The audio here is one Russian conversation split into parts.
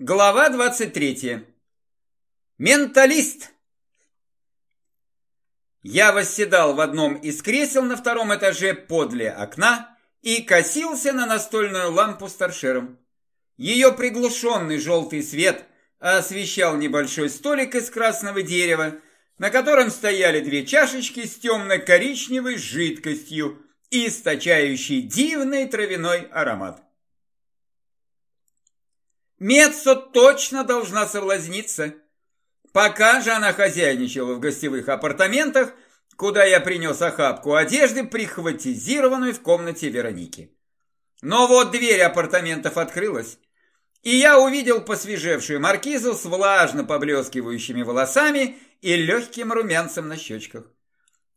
Глава 23. Менталист. Я восседал в одном из кресел на втором этаже подле окна и косился на настольную лампу с торшером. Ее приглушенный желтый свет освещал небольшой столик из красного дерева, на котором стояли две чашечки с темно-коричневой жидкостью, источающей дивный травяной аромат. Мецо точно должна соблазниться. Пока же она хозяйничала в гостевых апартаментах, куда я принес охапку одежды, прихватизированную в комнате Вероники. Но вот дверь апартаментов открылась, и я увидел посвежевшую маркизу с влажно поблескивающими волосами и легким румянцем на щечках.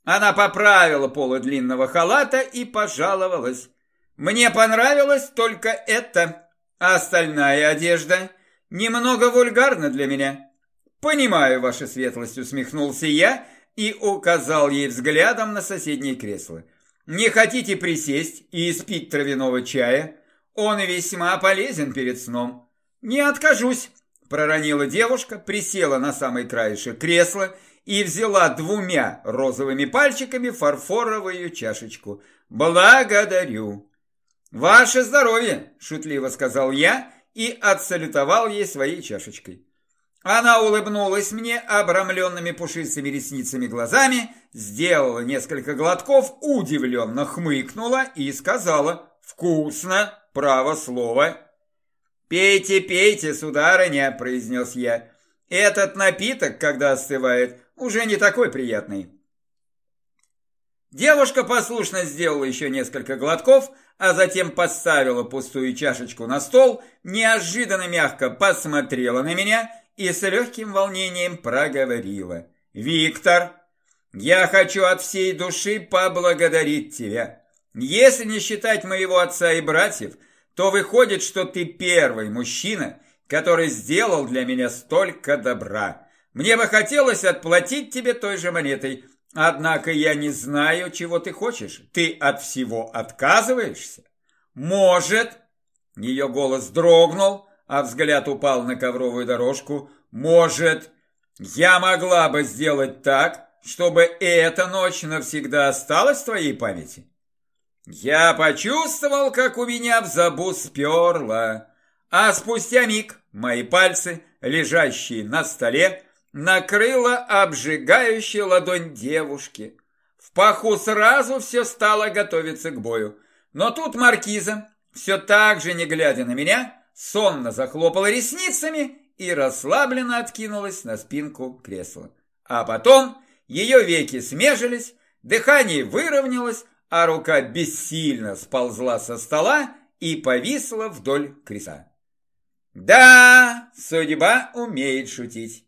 Она поправила полы длинного халата и пожаловалась. «Мне понравилось только это». А остальная одежда немного вульгарна для меня. Понимаю, ваша светлость, усмехнулся я и указал ей взглядом на соседнее кресло. Не хотите присесть и испить травяного чая? Он весьма полезен перед сном. Не откажусь, проронила девушка, присела на самый краешек кресла и взяла двумя розовыми пальчиками фарфоровую чашечку. Благодарю. «Ваше здоровье!» – шутливо сказал я и отсалютовал ей своей чашечкой. Она улыбнулась мне обрамленными пушистыми ресницами глазами, сделала несколько глотков, удивленно хмыкнула и сказала «Вкусно, право слово». «Пейте, пейте, сударыня», – произнес я. «Этот напиток, когда остывает, уже не такой приятный». Девушка послушно сделала еще несколько глотков, а затем поставила пустую чашечку на стол, неожиданно мягко посмотрела на меня и с легким волнением проговорила. «Виктор, я хочу от всей души поблагодарить тебя. Если не считать моего отца и братьев, то выходит, что ты первый мужчина, который сделал для меня столько добра. Мне бы хотелось отплатить тебе той же монетой, Однако я не знаю, чего ты хочешь. Ты от всего отказываешься? Может, ее голос дрогнул, а взгляд упал на ковровую дорожку. Может, я могла бы сделать так, чтобы эта ночь навсегда осталась в твоей памяти? Я почувствовал, как у меня в забу сперло, а спустя миг мои пальцы, лежащие на столе, накрыла обжигающая ладонь девушки. В паху сразу все стало готовиться к бою. Но тут маркиза, все так же не глядя на меня, сонно захлопала ресницами и расслабленно откинулась на спинку кресла. А потом ее веки смежились, дыхание выровнялось, а рука бессильно сползла со стола и повисла вдоль креста. Да, судьба умеет шутить.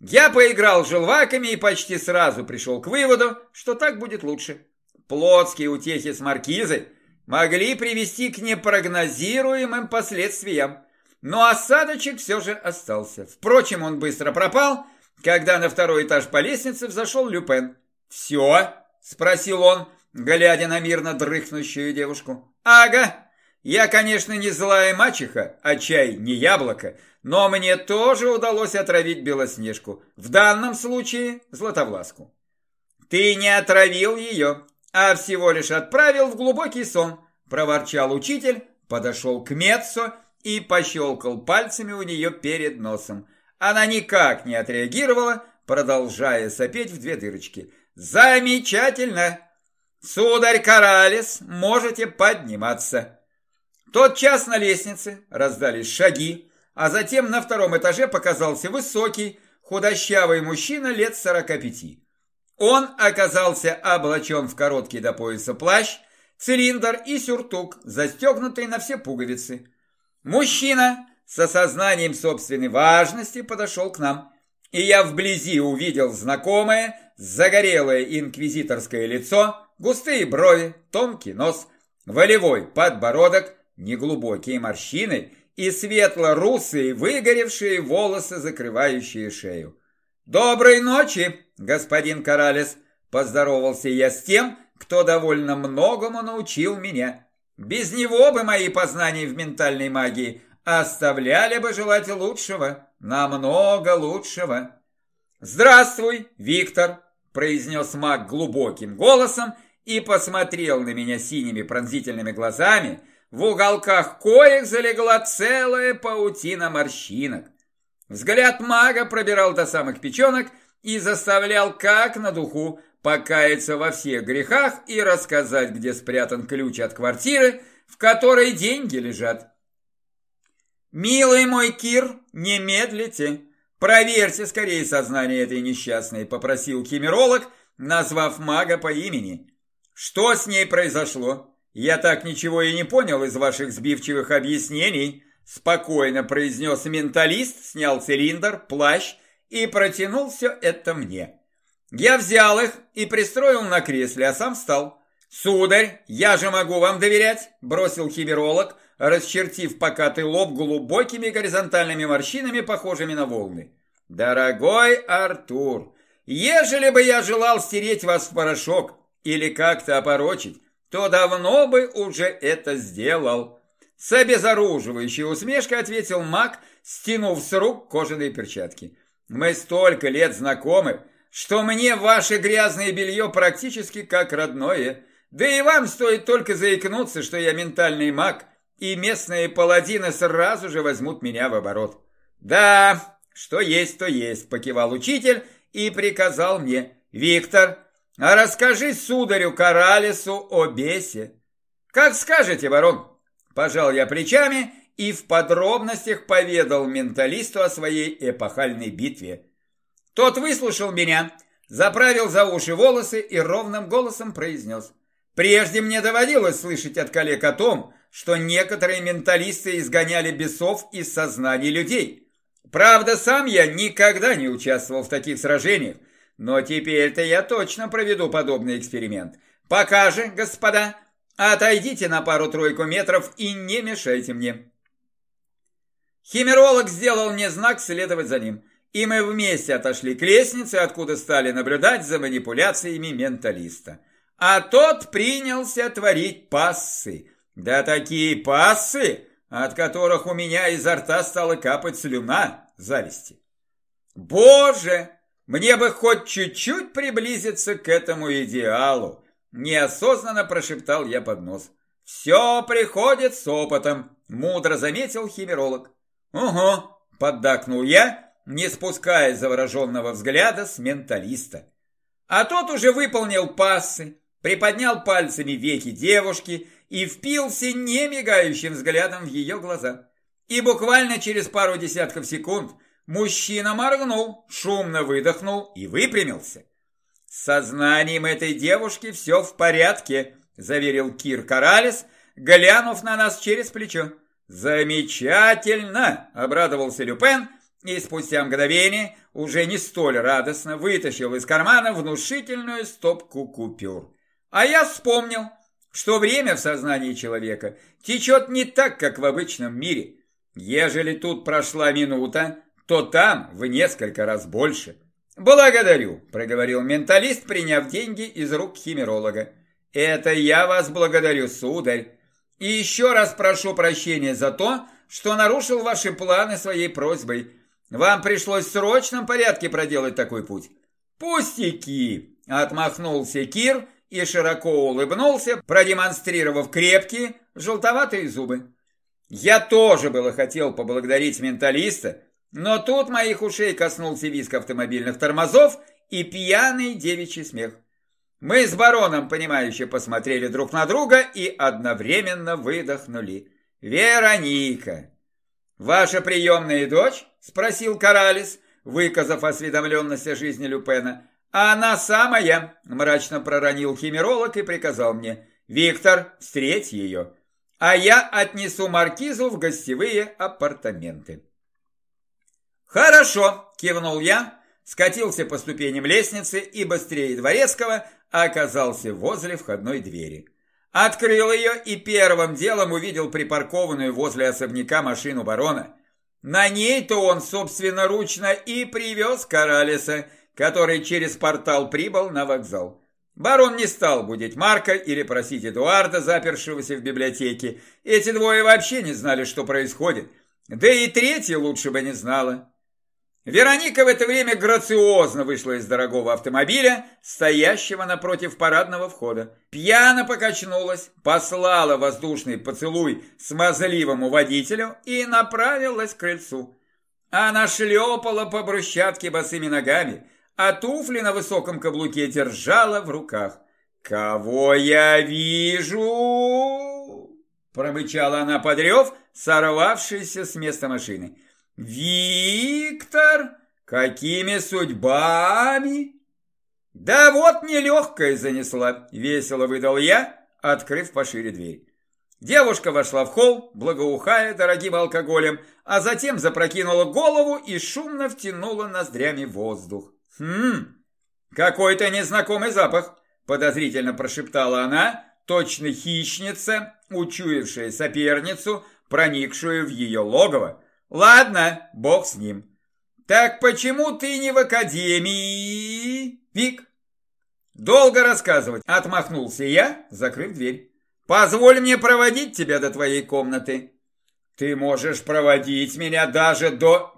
Я поиграл желваками и почти сразу пришел к выводу, что так будет лучше. Плотские утехи с маркизой могли привести к непрогнозируемым последствиям, но осадочек все же остался. Впрочем, он быстро пропал, когда на второй этаж по лестнице взошел Люпен. «Все?» – спросил он, глядя на мирно дрыхнущую девушку. «Ага, я, конечно, не злая мачеха, а чай не яблоко, но мне тоже удалось отравить Белоснежку, в данном случае Златовласку. Ты не отравил ее, а всего лишь отправил в глубокий сон, проворчал учитель, подошел к Меццо и пощелкал пальцами у нее перед носом. Она никак не отреагировала, продолжая сопеть в две дырочки. «Замечательно! Сударь Коралес, можете подниматься!» Тот час на лестнице раздались шаги, а затем на втором этаже показался высокий, худощавый мужчина лет сорока пяти. Он оказался облачен в короткий до пояса плащ, цилиндр и сюртук, застегнутый на все пуговицы. Мужчина с осознанием собственной важности подошел к нам, и я вблизи увидел знакомое, загорелое инквизиторское лицо, густые брови, тонкий нос, волевой подбородок, неглубокие морщины и светло-русые выгоревшие волосы, закрывающие шею. «Доброй ночи, господин Коралес!» – поздоровался я с тем, кто довольно многому научил меня. Без него бы мои познания в ментальной магии оставляли бы желать лучшего, намного лучшего. «Здравствуй, Виктор!» – произнес маг глубоким голосом и посмотрел на меня синими пронзительными глазами, в уголках коих залегла целая паутина морщинок. Взгляд мага пробирал до самых печенок и заставлял как на духу покаяться во всех грехах и рассказать, где спрятан ключ от квартиры, в которой деньги лежат. «Милый мой Кир, не медлите, проверьте скорее сознание этой несчастной», попросил химеролог, назвав мага по имени. «Что с ней произошло? Я так ничего и не понял из ваших сбивчивых объяснений», спокойно произнес менталист, снял цилиндр, плащ и протянул все это мне. Я взял их и пристроил на кресле, а сам встал. «Сударь, я же могу вам доверять», – бросил химеролог, расчертив покатый лоб глубокими горизонтальными морщинами, похожими на волны. «Дорогой Артур, ежели бы я желал стереть вас в порошок или как-то опорочить, то давно бы уже это сделал». С обезоруживающей усмешкой ответил маг, стянув с рук кожаные перчатки. «Мы столько лет знакомы, что мне ваше грязное белье практически как родное». Да и вам стоит только заикнуться, что я ментальный маг, и местные паладины сразу же возьмут меня в оборот. Да, что есть, то есть, покивал учитель и приказал мне. Виктор, а расскажи сударю Каралису о бесе. Как скажете, барон. Пожал я плечами и в подробностях поведал менталисту о своей эпохальной битве. Тот выслушал меня, заправил за уши волосы и ровным голосом произнес. Прежде мне доводилось слышать от коллег о том, что некоторые менталисты изгоняли бесов из сознаний людей. Правда, сам я никогда не участвовал в таких сражениях, но теперь-то я точно проведу подобный эксперимент. Пока же, господа, отойдите на пару-тройку метров и не мешайте мне. Химеролог сделал мне знак следовать за ним, и мы вместе отошли к лестнице, откуда стали наблюдать за манипуляциями менталиста. А тот принялся творить пассы. Да такие пассы, от которых у меня изо рта стала капать слюна зависти. Боже, мне бы хоть чуть-чуть приблизиться к этому идеалу. Неосознанно прошептал я под нос. Все приходит с опытом, мудро заметил химеролог. Угу, поддакнул я, не спуская завороженного взгляда с менталиста. А тот уже выполнил пассы, приподнял пальцами веки девушки и впился немигающим взглядом в ее глаза. И буквально через пару десятков секунд мужчина моргнул, шумно выдохнул и выпрямился. «С сознанием этой девушки все в порядке», – заверил Кир Каралес, глянув на нас через плечо. «Замечательно!» – обрадовался Люпен и спустя мгновение уже не столь радостно вытащил из кармана внушительную стопку купюр. А я вспомнил, что время в сознании человека течет не так, как в обычном мире. Ежели тут прошла минута, то там в несколько раз больше. «Благодарю», – проговорил менталист, приняв деньги из рук химеролога. «Это я вас благодарю, сударь. И еще раз прошу прощения за то, что нарушил ваши планы своей просьбой. Вам пришлось в срочном порядке проделать такой путь». «Пустяки!» – отмахнулся Кир – и широко улыбнулся, продемонстрировав крепкие, желтоватые зубы. Я тоже было хотел поблагодарить менталиста, но тут моих ушей коснулся виск автомобильных тормозов и пьяный девичий смех. Мы с бароном, понимающе посмотрели друг на друга и одновременно выдохнули. «Вероника!» «Ваша приемная дочь?» – спросил Каралис, выказав осведомленность о жизни Люпена. «А она самая!» – мрачно проронил химеролог и приказал мне. «Виктор, встреть ее, а я отнесу маркизу в гостевые апартаменты». «Хорошо!» – кивнул я, скатился по ступеням лестницы и быстрее дворецкого оказался возле входной двери. Открыл ее и первым делом увидел припаркованную возле особняка машину барона. На ней-то он собственноручно и привез Каралиса – который через портал прибыл на вокзал. Барон не стал будить Марка или просить Эдуарда, запершегося в библиотеке. Эти двое вообще не знали, что происходит. Да и третья лучше бы не знала. Вероника в это время грациозно вышла из дорогого автомобиля, стоящего напротив парадного входа. Пьяно покачнулась, послала воздушный поцелуй смазливому водителю и направилась к крыльцу. Она шлепала по брусчатке босыми ногами, а туфли на высоком каблуке держала в руках. «Кого я вижу?» Промычала она под рев, сорвавшийся с места машины. «Виктор? Какими судьбами?» «Да вот нелегкая занесла», — весело выдал я, открыв пошире дверь. Девушка вошла в холл, благоухая дорогим алкоголем, а затем запрокинула голову и шумно втянула ноздрями воздух. «Хм, какой-то незнакомый запах», — подозрительно прошептала она, точно хищница, учуявшая соперницу, проникшую в ее логово. Ладно, бог с ним. Так почему ты не в академии, Вик? Долго рассказывать, отмахнулся я, закрыв дверь. Позволь мне проводить тебя до твоей комнаты. Ты можешь проводить меня даже до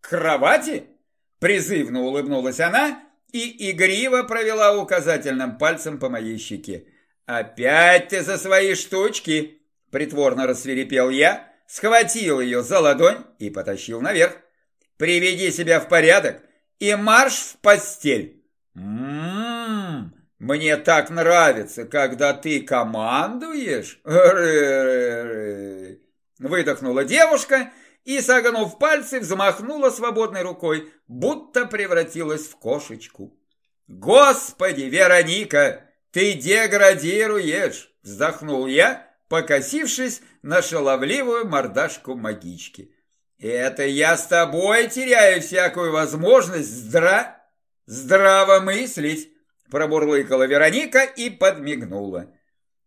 кровати? Призывно улыбнулась она и игриво провела указательным пальцем по моей щеке. «Опять ты за свои штучки!» Притворно рассверепел я, схватил ее за ладонь и потащил наверх. «Приведи себя в порядок и марш в постель!» «Ммм, мне так нравится, когда ты командуешь!» Выдохнула девушка и, согнув пальцы, взмахнула свободной рукой, будто превратилась в кошечку. «Господи, Вероника, ты деградируешь!» Вздохнул я покосившись на шаловливую мордашку магички. «Это я с тобой теряю всякую возможность здра... здраво мыслить!» пробурлыкала Вероника и подмигнула.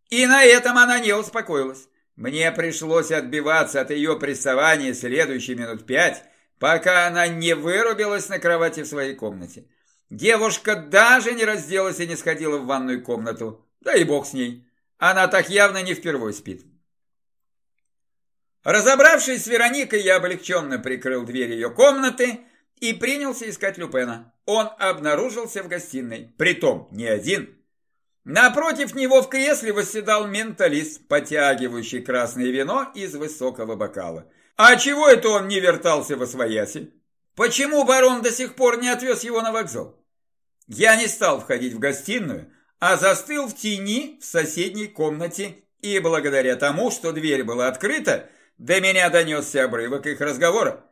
И на этом она не успокоилась. Мне пришлось отбиваться от ее приставания следующие минут пять, пока она не вырубилась на кровати в своей комнате. Девушка даже не разделась и не сходила в ванную комнату. Да и бог с ней. Она так явно не впервой спит. Разобравшись с Вероникой, я облегченно прикрыл дверь ее комнаты и принялся искать Люпена. Он обнаружился в гостиной, притом не один. Напротив него в кресле восседал менталист, потягивающий красное вино из высокого бокала. А чего это он не вертался во свояси? Почему барон до сих пор не отвез его на вокзал? Я не стал входить в гостиную, а застыл в тени в соседней комнате, и благодаря тому, что дверь была открыта, до меня донесся обрывок их разговора.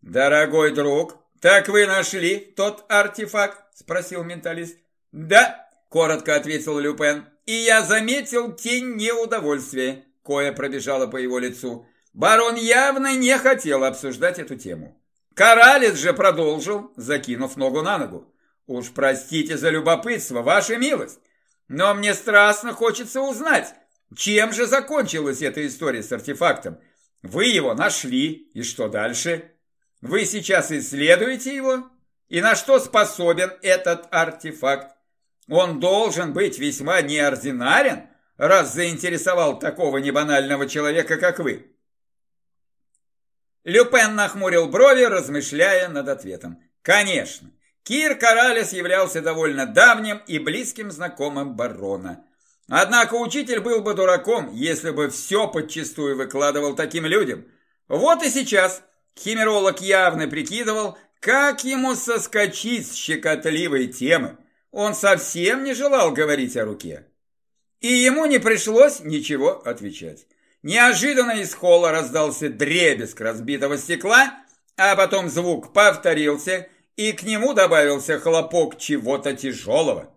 «Дорогой друг, так вы нашли тот артефакт?» – спросил менталист. «Да», – коротко ответил Люпен, – «и я заметил тень неудовольствия, кое пробежала по его лицу. Барон явно не хотел обсуждать эту тему. Коралец же продолжил, закинув ногу на ногу. «Уж простите за любопытство, ваша милость, но мне страстно хочется узнать, чем же закончилась эта история с артефактом. Вы его нашли, и что дальше? Вы сейчас исследуете его? И на что способен этот артефакт? Он должен быть весьма неординарен, раз заинтересовал такого небанального человека, как вы. Люпен нахмурил брови, размышляя над ответом. Конечно, Кир Коралес являлся довольно давним и близким знакомым барона. Однако учитель был бы дураком, если бы все подчистую выкладывал таким людям. Вот и сейчас химеролог явно прикидывал, как ему соскочить с щекотливой темы. Он совсем не желал говорить о руке. И ему не пришлось ничего отвечать. Неожиданно из холла раздался дребезг разбитого стекла, а потом звук повторился – и к нему добавился хлопок чего-то тяжелого.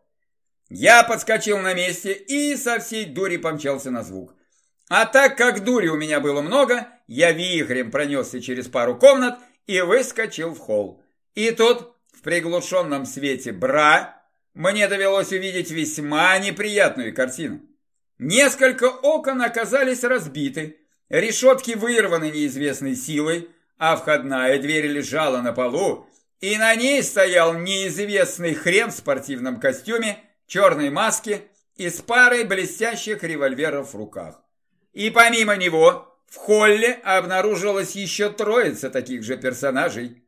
Я подскочил на месте и со всей дури помчался на звук. А так как дури у меня было много, я вихрем пронесся через пару комнат и выскочил в холл. И тут, в приглушенном свете бра, мне довелось увидеть весьма неприятную картину. Несколько окон оказались разбиты, решетки вырваны неизвестной силой, а входная дверь лежала на полу, и на ней стоял неизвестный хрен в спортивном костюме, черной маске и с парой блестящих револьверов в руках. И помимо него в холле обнаружилось еще троица таких же персонажей.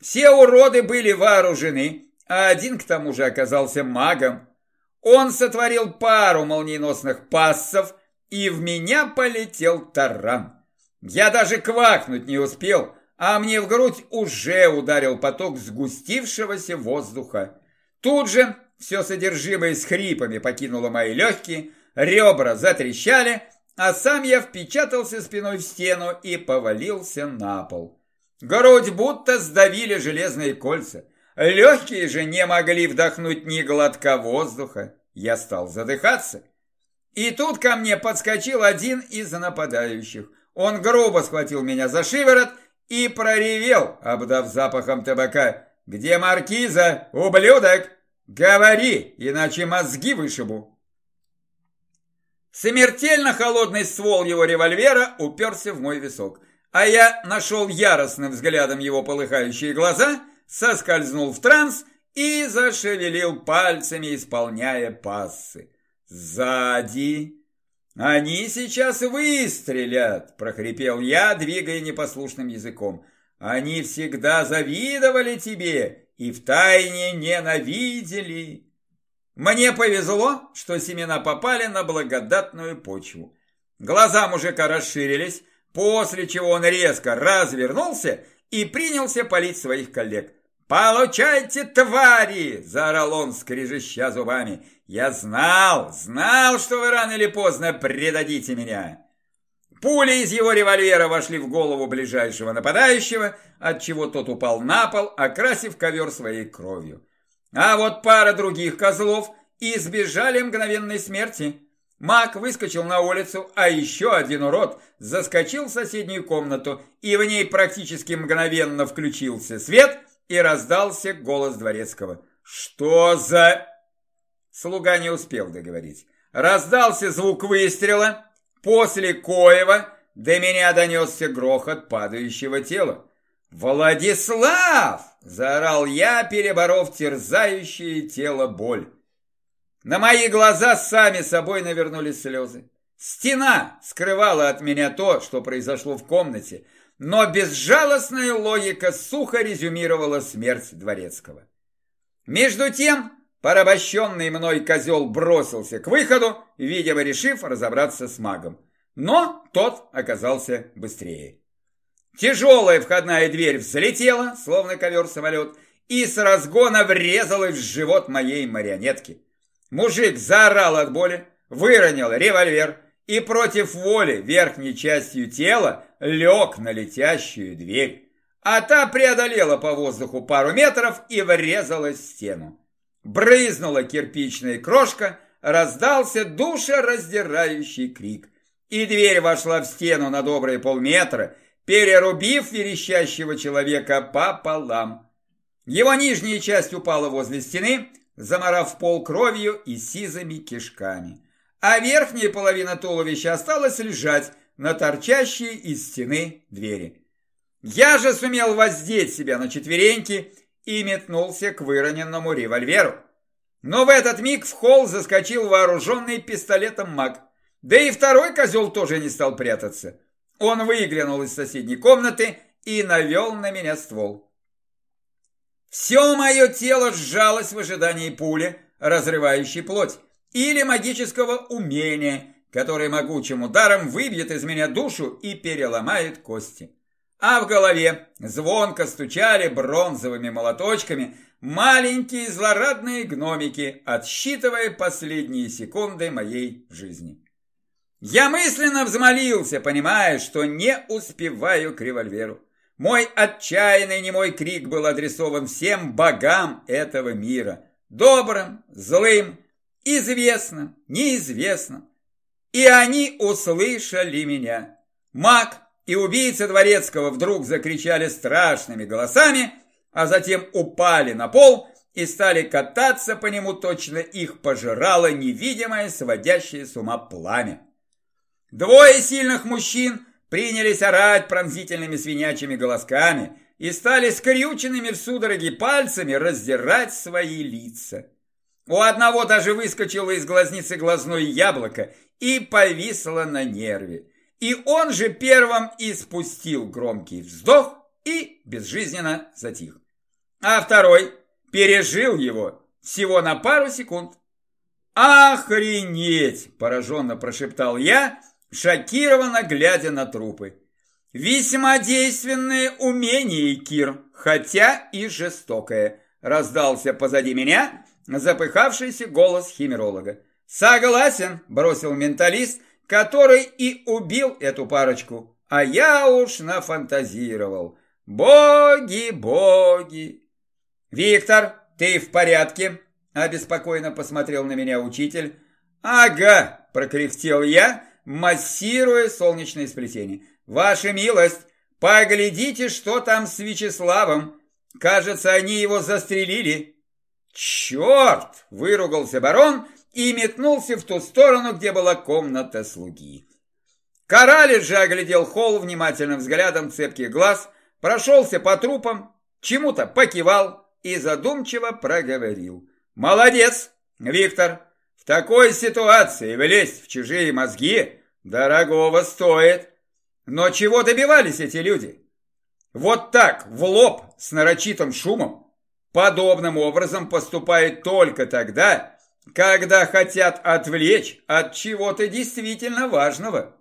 Все уроды были вооружены, а один к тому же оказался магом. Он сотворил пару молниеносных пассов, и в меня полетел таран. Я даже квакнуть не успел, а мне в грудь уже ударил поток сгустившегося воздуха. Тут же все содержимое с хрипами покинуло мои легкие, ребра затрещали, а сам я впечатался спиной в стену и повалился на пол. Грудь будто сдавили железные кольца. Легкие же не могли вдохнуть ни глотка воздуха. Я стал задыхаться. И тут ко мне подскочил один из нападающих. Он грубо схватил меня за шиворот и проревел, обдав запахом табака. «Где маркиза, ублюдок? Говори, иначе мозги вышибу!» Смертельно холодный ствол его револьвера уперся в мой висок, а я нашел яростным взглядом его полыхающие глаза, соскользнул в транс и зашевелил пальцами, исполняя пассы. «Сзади!» «Они сейчас выстрелят!» – прохрипел я, двигая непослушным языком. «Они всегда завидовали тебе и втайне ненавидели!» Мне повезло, что семена попали на благодатную почву. Глаза мужика расширились, после чего он резко развернулся и принялся палить своих коллег. «Получайте, твари!» – заорал он, скрежеща зубами. «Я знал, знал, что вы рано или поздно предадите меня!» Пули из его револьвера вошли в голову ближайшего нападающего, отчего тот упал на пол, окрасив ковер своей кровью. А вот пара других козлов избежали мгновенной смерти. Маг выскочил на улицу, а еще один урод заскочил в соседнюю комнату, и в ней практически мгновенно включился свет, и раздался голос дворецкого. «Что за...» Слуга не успел договорить. Раздался звук выстрела, после коего до меня донесся грохот падающего тела. «Владислав!» – заорал я, переборов терзающее тело боль. На мои глаза сами собой навернулись слезы. Стена скрывала от меня то, что произошло в комнате, но безжалостная логика сухо резюмировала смерть Дворецкого. Между тем Порабощенный мной козел бросился к выходу, видимо, решив разобраться с магом. Но тот оказался быстрее. Тяжелая входная дверь взлетела, словно ковер-самолет, и с разгона врезалась в живот моей марионетки. Мужик заорал от боли, выронил револьвер и против воли верхней частью тела лег на летящую дверь. А та преодолела по воздуху пару метров и врезалась в стену. Брызнула кирпичная крошка, раздался душераздирающий крик. И дверь вошла в стену на добрые полметра, перерубив верещащего человека пополам. Его нижняя часть упала возле стены, заморав пол кровью и сизыми кишками. А верхняя половина туловища осталась лежать на торчащей из стены двери. Я же сумел воздеть себя на четвереньки и метнулся к выроненному револьверу. Но в этот миг в холл заскочил вооруженный пистолетом маг. Да и второй козел тоже не стал прятаться. Он выглянул из соседней комнаты и навел на меня ствол. Все мое тело сжалось в ожидании пули, разрывающей плоть, или магического умения, которое могучим ударом выбьет из меня душу и переломает кости а в голове звонко стучали бронзовыми молоточками маленькие злорадные гномики, отсчитывая последние секунды моей жизни. Я мысленно взмолился, понимая, что не успеваю к револьверу. Мой отчаянный немой крик был адресован всем богам этого мира. Добрым, злым, известным, неизвестным. И они услышали меня. Маг и убийцы Дворецкого вдруг закричали страшными голосами, а затем упали на пол и стали кататься по нему, точно их пожирало невидимое, сводящее с ума пламя. Двое сильных мужчин принялись орать пронзительными свинячьими голосками и стали скрюченными в судороге пальцами раздирать свои лица. У одного даже выскочило из глазницы глазное яблоко и повисло на нерве. и он же первым испустил громкий вздох и безжизненно затих. А второй пережил его всего на пару секунд. «Охренеть!» – пораженно прошептал я, шокированно глядя на трупы. «Весьма действенное умение, Кир, хотя и жестокое», – раздался позади меня запыхавшийся голос химеролога. «Согласен», – бросил менталист, который и убил эту парочку, а я уж нафантазировал. «Боги, боги!» «Виктор, ты в порядке?» – обеспокоенно посмотрел на меня учитель. «Ага!» – прокряхтел я, массируя солнечное сплетение. «Ваша милость, поглядите, что там с Вячеславом. Кажется, они его застрелили». «Черт!» – выругался барон и метнулся в ту сторону, где была комната слуги. Коралец же оглядел холл внимательным взглядом цепких глаз, прошелся по трупам, чему-то покивал и задумчиво проговорил. «Молодец, Виктор! В такой ситуации влезть в чужие мозги дорогого стоит. Но чего добивались эти люди? Вот так, в лоб, с нарочитым шумом, подобным образом поступают только тогда, когда хотят отвлечь от чего-то действительно важного.